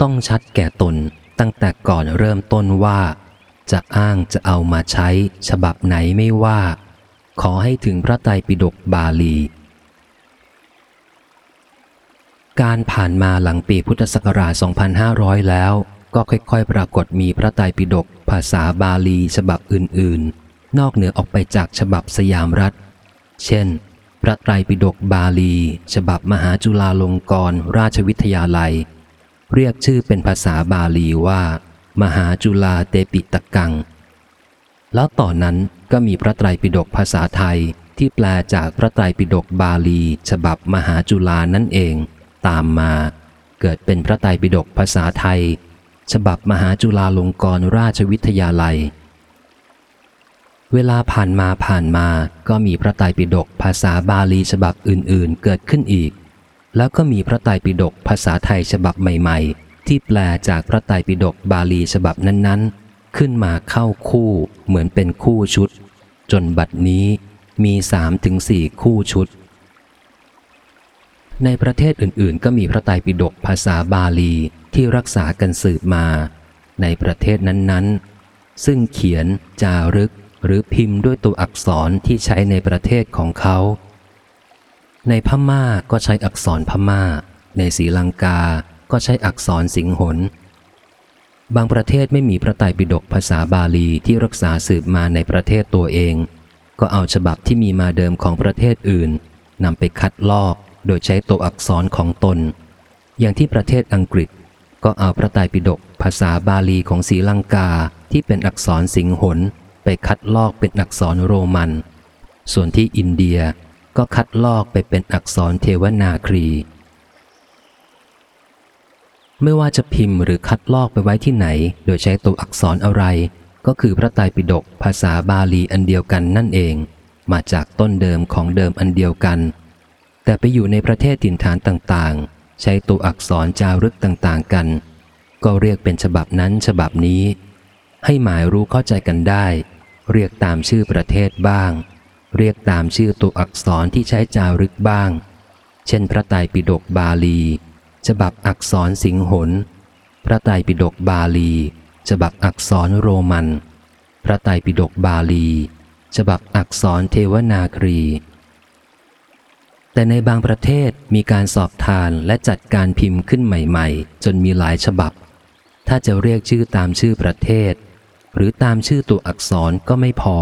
ต้องชัดแก่ตนตั้งแต่ก่อนเริ่มต้นว่า จะอ้างจะเอามาใช้ ฉบับไหนไม่ว่า ขอให้ถึงพระไตรปิฎกบาลี การผ่านมาหลังปีพุทธศักราช 2500 แล้ว ก็ค่อยๆ ปรากฏมีพระไตรปิฎกภาษาบาลีฉบับอื่นๆ นอกเหนือออกไปจากฉบับสยามรัฐ เช่น พระไตรปิฎกบาลี ฉบับมหาจุฬาลงกรณราชวิทยาลัย เรียกชื่อเป็นภาษาบาลีว่า มหาจุฬาเตปิตกัง แล้วต่อนนั้นก็มีพระไตรปิฎกภาษาไทยที่แปลจากพระไตรปิฎกบาลี ฉบับมหาจุฬานั่นเอง ตามมา เกิดเป็นพระไตรปิฎกภาษาไทย ฉบับมหาจุฬาลงกรณราชวิทยาลัย เวลาผ่านมาผ่านมาก็มีพระไตรปิฎกภาษาบาลีฉบับอื่นๆ เกิดขึ้นอีก แล้วก็มีพระไตรปิฎกภาษาไทยฉบับใหม่ๆ ที่แปลจากพระไตรปิฎกบาลีฉบับนั้นๆ ขึ้นมาเข้าคู่เหมือนเป็นคู่ชุด จนบัดนี้มีสามถึงสี่คู่ชุด ในประเทศอื่นๆ ก็มีพระไตรปิฎกภาษาบาลีที่รักษากันสืบมา ในประเทศนั้นๆ ซึ่งเขียนจารึกหรือพิมพ์ด้วยตัวอักษรที่ใช้ในประเทศของเขา ในพม่าก็ใช้อักษรพม่า ในศรีลังกาก็ใช้อักษรสิงหน บางประเทศไม่มีพระไตรปิฎกภาษาบาลีที่รักษาสืบมาในประเทศตัวเอง ก็เอาฉบับที่มีมาเดิมของประเทศอื่นนำไปคัดลอกโดยใช้ตัวอักษรของตน อย่างที่ประเทศอังกฤษ ก็เอาพระไตรปิฎกภาษาบาลีของศรีลังกาที่เป็นอักษรสิงหน ไปคัดลอกเป็นอักษรโรมัน ส่วนที่อินเดีย ก็คัดลอกไปเป็นอักษรเทวนาครี ไม่ว่าจะพิมพ์หรือคัดลอกไปไว้ที่ไหน โดยใช้ตัวอักษรอะไร ก็คือพระไตรปิฎกภาษาบาลีอันเดียวกันนั่นเอง มาจากต้นเดิมของเดิมอันเดียวกัน แต่ไปอยู่ในประเทศถิ่นฐานต่างๆ ใช้ตัวอักษรจารึกต่างๆกัน ก็เรียกเป็นฉบับนั้นฉบับนี้ ให้หมายรู้เข้าใจกันได้ เรียกตามชื่อประเทศบ้าง เรียกตามชื่อตัวอักษรที่ใช้จารึกบ้าง เช่น พระไตรปิฎกบาลี ฉบับอักษรสิงหน พระไตรปิฎกบาลี ฉบับอักษรโรมัน พระไตรปิฎกบาลี ฉบับอักษรเทวนาครี แต่ในบางประเทศมีการสอบทานและจัดการพิมพ์ขึ้นใหม่ๆ จนมีหลายฉบับ ถ้าจะเรียกชื่อตามชื่อประเทศ หรือตามชื่อตัวอักษรก็ไม่พอ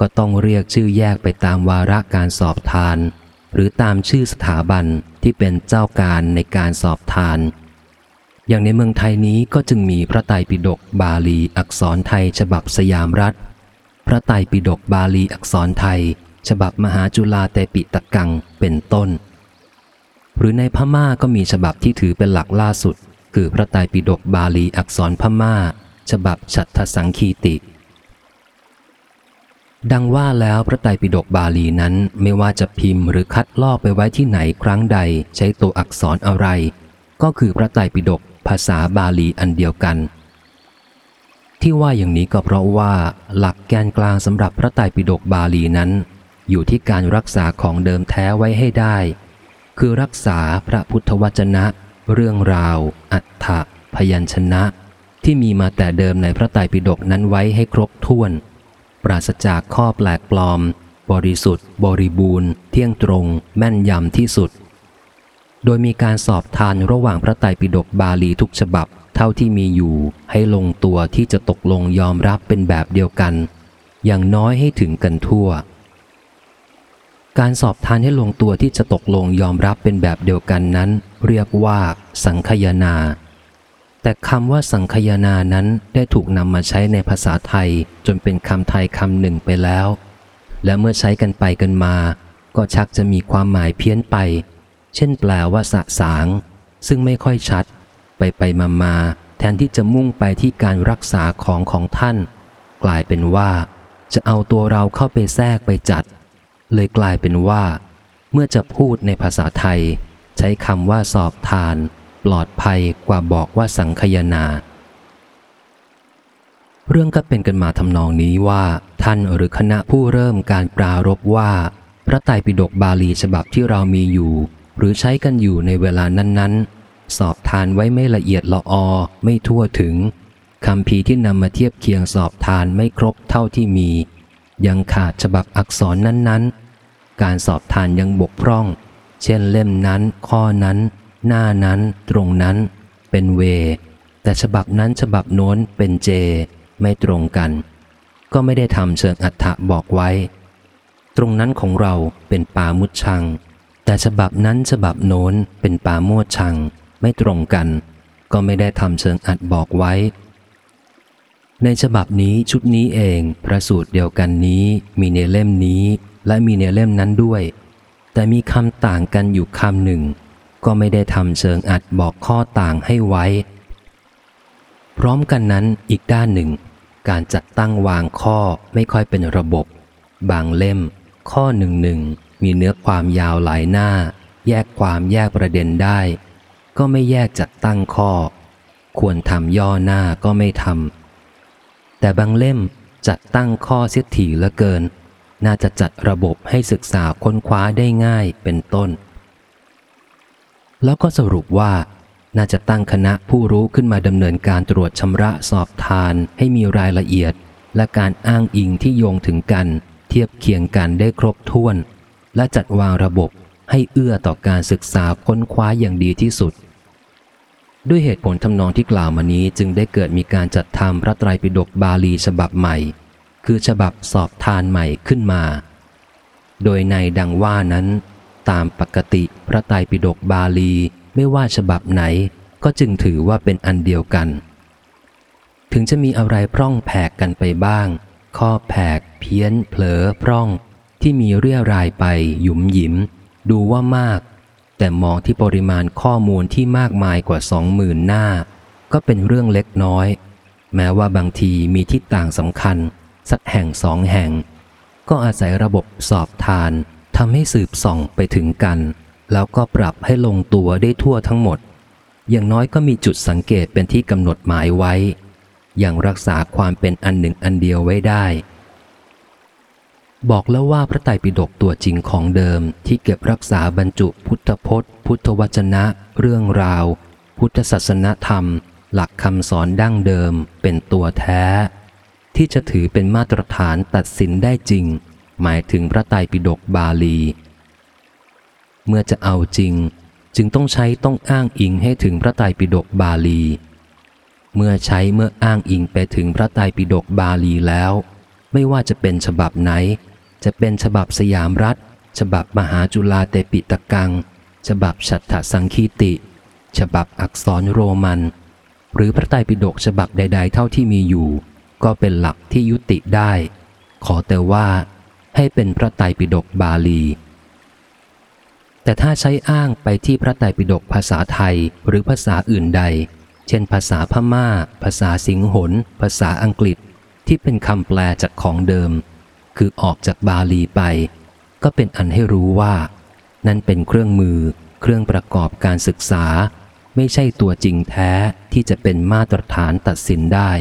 ก็ต้องเรียกชื่อแยกไปตามวาระการสอบทาน หรือตามชื่อสถาบันที่เป็นเจ้าการในการสอบทาน อย่างในเมืองไทยนี้ก็จึงมีพระไตรปิฎกบาลีอักษรไทยฉบับสยามรัฐ พระไตรปิฎกบาลีอักษรไทย ฉบับมหาจุฬาเตปิตกังเป็นต้น หรือในพม่าก็มีฉบับที่ถือเป็นหลักล่าสุด คือพระไตรปิฎกบาลีอักษรพม่า ฉบับฉัตรสังคีติ ดังว่าแล้วพระไตรปิฎกบาลีนั้นไม่ว่าจะพิมพ์หรือคัดลอกไปไว้ที่ไหนครั้งใดใช้ตัวอักษรอะไร ก็คือพระไตรปิฎกภาษาบาลีอันเดียวกัน ที่ว่าอย่างนี้ก็เพราะว่าหลักแกนกลางสำหรับพระไตรปิฎกบาลีนั้น อยู่ที่การรักษาของเดิมแท้ไว้ให้ได้ คือรักษาพระพุทธวจนะ เรื่องราว อัฏฐะพยัญชนะ ที่มีมาแต่เดิมในพระไตรปิฎกนั้นไว้ให้ครบถ้วน ราศจากข้อแปลกปลอม บริสุทธิ์ บริบูรณ์ เที่ยงตรง แม่นยำที่สุด โดยมีการสอบทานระหว่างพระไตรปิฎกบาลีทุกฉบับเท่าที่มีอยู่ให้ลงตัวที่จะตกลงยอมรับเป็นแบบเดียวกัน อย่างน้อยให้ถึงกันทั่ว การสอบทานให้ลงตัวที่จะตกลงยอมรับเป็นแบบเดียวกันนั้น เรียกว่า สังคยนา แต่คำว่าสังคยนานั้นได้ถูกนำมาใช้ในภาษาไทยจนเป็นคำไทยคำหนึ่งไปแล้ว และเมื่อใช้กันไปกันมา ก็ชักจะมีความหมายเพี้ยนไป เช่นแปลว่าสะสาง ซึ่งไม่ค่อยชัด ไปไปมามาแทนที่จะมุ่งไปที่การรักษาของของท่าน กลายเป็นว่า จะเอาตัวเราเข้าไปแทรกไปจัด เลยกลายเป็นว่า เมื่อจะพูดในภาษาไทย ใช้คำว่าสอบทาน ปลอดภัยกว่าบอกว่าสังคยนา เรื่องก็เป็นกันมาทำนองนี้ว่า ท่านหรือคณะผู้เริ่มการปรารบว่า พระไตรปิฎกบาลีฉบับที่เรามีอยู่ หรือใช้กันอยู่ในเวลานั้น ๆ สอบทานไว้ไม่ละเอียดละออไม่ทั่วถึงคำพีที่นำมาเทียบเคียงสอบทานไม่ครบเท่าที่มี ยังขาดฉบับอักษรนั้นๆ การสอบทานยังบกพร่อง เช่นเล่มนั้นข้อนั้น หน้านั้นตรงนั้นเป็นเว แต่ฉบับนั้นฉบับโน้นเป็นเจ ไม่ตรงกัน ก็ไม่ได้ทำเชิงอัฏฐะบอกไว้ ตรงนั้นของเราเป็นป่ามุดชัง แต่ฉบับนั้นฉบับโน้นเป็นป่าโมดชัง ไม่ตรงกัน ก็ไม่ได้ทำเชิงอัดบอกไว้ ในฉบับนี้ชุดนี้เองพระสูตรเดียวกันนี้มีในเล่มนี้และมีในเล่มนั้นด้วย แต่มีคำต่างกันอยู่คำหนึ่ง ก็ไม่ได้ทำเชิงอัดบอกข้อต่างให้ไว้ พร้อมกันนั้นอีกด้านหนึ่ง การจัดตั้งวางข้อไม่ค่อยเป็นระบบ บางเล่ม ข้อหนึ่งหนึ่งมีเนื้อความยาวหลายหน้า แยกความแยกประเด็นได้ ก็ไม่แยกจัดตั้งข้อ ควรทำย่อหน้าก็ไม่ทำแต่บางเล่มจัดตั้งข้อเสียถี่ลือเกิน น่าจะจัดระบบให้ศึกษาค้นคว้าได้ง่ายเป็นต้น แล้วก็สรุปว่า น่าจะตั้งคณะผู้รู้ขึ้นมาดำเนินการตรวจชำระสอบทานให้มีรายละเอียด และการอ้างอิงที่โยงถึงกัน เทียบเคียงกันได้ครบถ้วน และจัดวางระบบให้เอื้อต่อการศึกษาค้นคว้าอย่างดีที่สุด ด้วยเหตุผลทำนองที่กล่าวมานี้จึงได้เกิดมีการจัดทำพระไตรปิฎกบาลีฉบับใหม่ คือฉบับสอบทานใหม่ขึ้นมา โดยในดังว่านั้น ตามปกติพระไตรปิฎกบาลีไม่ว่าฉบับไหน ก็จึงถือว่าเป็นอันเดียวกัน ถึงจะมีอะไรพร่องแผกกันไปบ้าง ข้อแผก เพี้ยน เผลอพร่อง ที่มีเรียรายไป หยุมหยิม ดูว่ามาก แต่มองที่ปริมาณข้อมูลที่มากมายกว่าสองหมื่นหน้า ก็เป็นเรื่องเล็กน้อย แม้ว่าบางทีมีที่ต่างสำคัญ สักแห่งสองแห่ง ก็อาศัยระบบสอบทาน ทำให้สืบส่องไปถึงกัน แล้วก็ปรับให้ลงตัวได้ทั่วทั้งหมด อย่างน้อยก็มีจุดสังเกตเป็นที่กำหนดหมายไว้ อย่างรักษาความเป็นอันหนึ่งอันเดียวไว้ได้ บอกแล้วว่าพระไตรปิฎกตัวจริงของเดิมที่เก็บรักษาบรรจุพุทธพจน์ พุทธวจนะ เรื่องราว พุทธศาสนธรรม หลักคำสอนดั้งเดิมเป็นตัวแท้ ที่จะถือเป็นมาตรฐานตัดสินได้จริง หมายถึงพระไตรปิฎกบาลี เมื่อจะเอาจริง จึงต้องใช้ต้องอ้างอิงให้ถึงพระไตรปิฎกบาลี เมื่อใช้เมื่ออ้างอิงไปถึงพระไตรปิฎกบาลีแล้ว ไม่ว่าจะเป็นฉบับไหน จะเป็นฉบับสยามรัฐ ฉบับมหาจุฬาเตปิตกัง ฉบับฉัตรสังคีติ ฉบับอักษรโรมัน หรือพระไตรปิฎกฉบับใด ๆ เท่าที่มีอยู่ ก็เป็นหลักที่ยุติได้ ขอแต่ว่า ให้เป็นพระไตรปิฎกบาลี แต่ถ้าใช้อ้างไปที่พระไตรปิฎกภาษาไทยหรือภาษาอื่นใด เช่น ภาษาพม่า ภาษาสิงหนภาษาอังกฤษที่เป็นคำแปลจากของเดิม คือออกจากบาลีไป ก็เป็นอันให้รู้ว่า นั่นเป็นเครื่องมือ เครื่องประกอบการศึกษา ไม่ใช่ตัวจริงแท้ที่จะเป็นมาตรฐานตัดสินได้